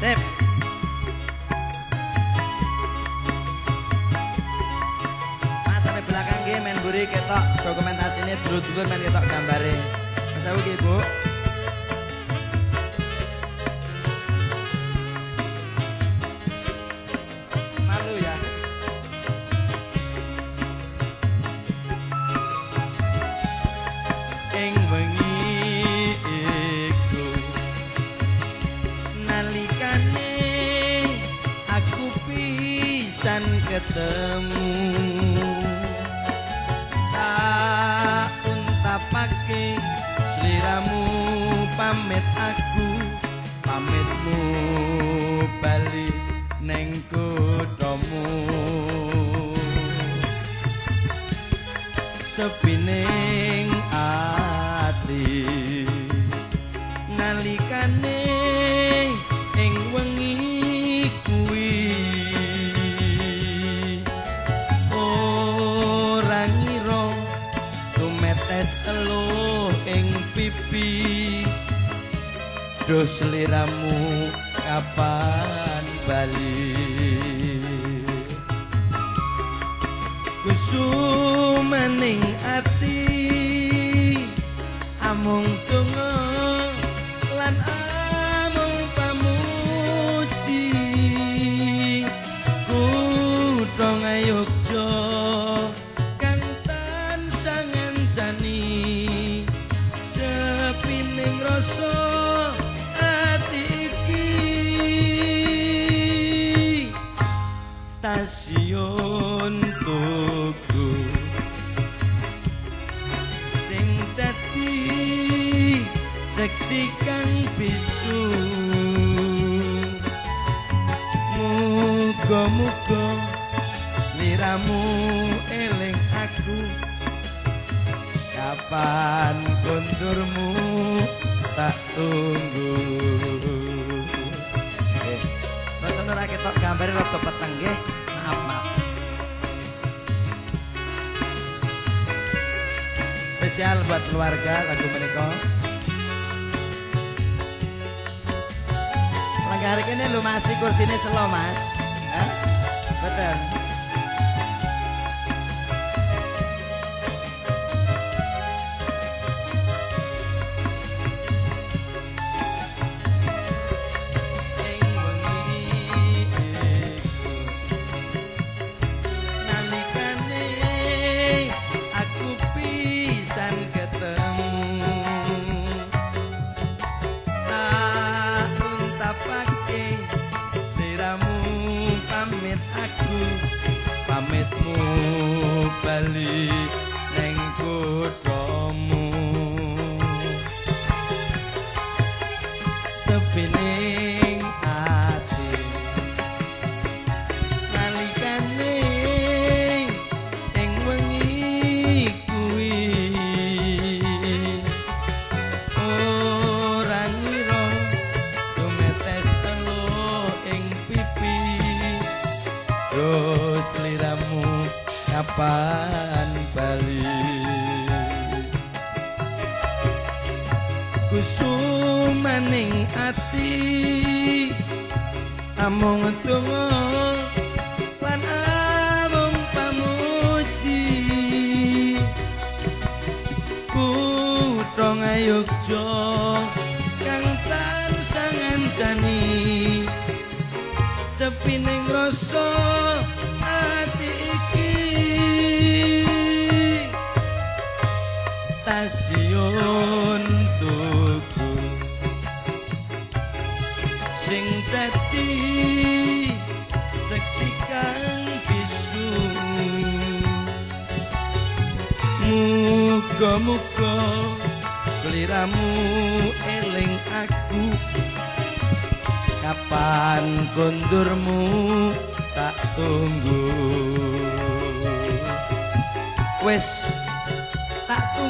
Sip. Mas sampai belakang nggih men buri ketok dokumentasine dulur-dulur men ketok gambare. Mas aku nggih, Bu. Pisan ketemu. Tak untapake sliramu pamit aku pamitmu bali neng kuthamu sepining ati nalikane pipi dos liramu kapan bali kusumaning ati amung tunggu lan amung pamuji. Kutha ngayogja kang tansah ngancani stasiun tugu sing dadi seksi kang bisu. Muga-muga sliramu eling aku. Kapan kondurmu tak tunggu? Eh Masa ora ketok gambare rada peteng nggih. Spesial buat keluarga lagu menika. Lagi ini lu masih kursinya selo mas Hah? Betul sliramu pamit aku. Pamitmu bali neng kuthamu kapan bali. Kusumaning ati amung tunggu lan amung pamuji. Kutha ngayogja kang tansah ngancani sepining rasa stasiun tuku sing dadi seksi kang bisu. Muga-muga sliramu eling aku. Kapan kondurmu tak tunggu wis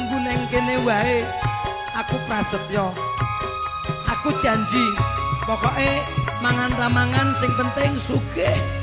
tak tunggu neng kene wae. Aku prasetyo. Aku janji pokoknya mangan ramangan sing penting sugih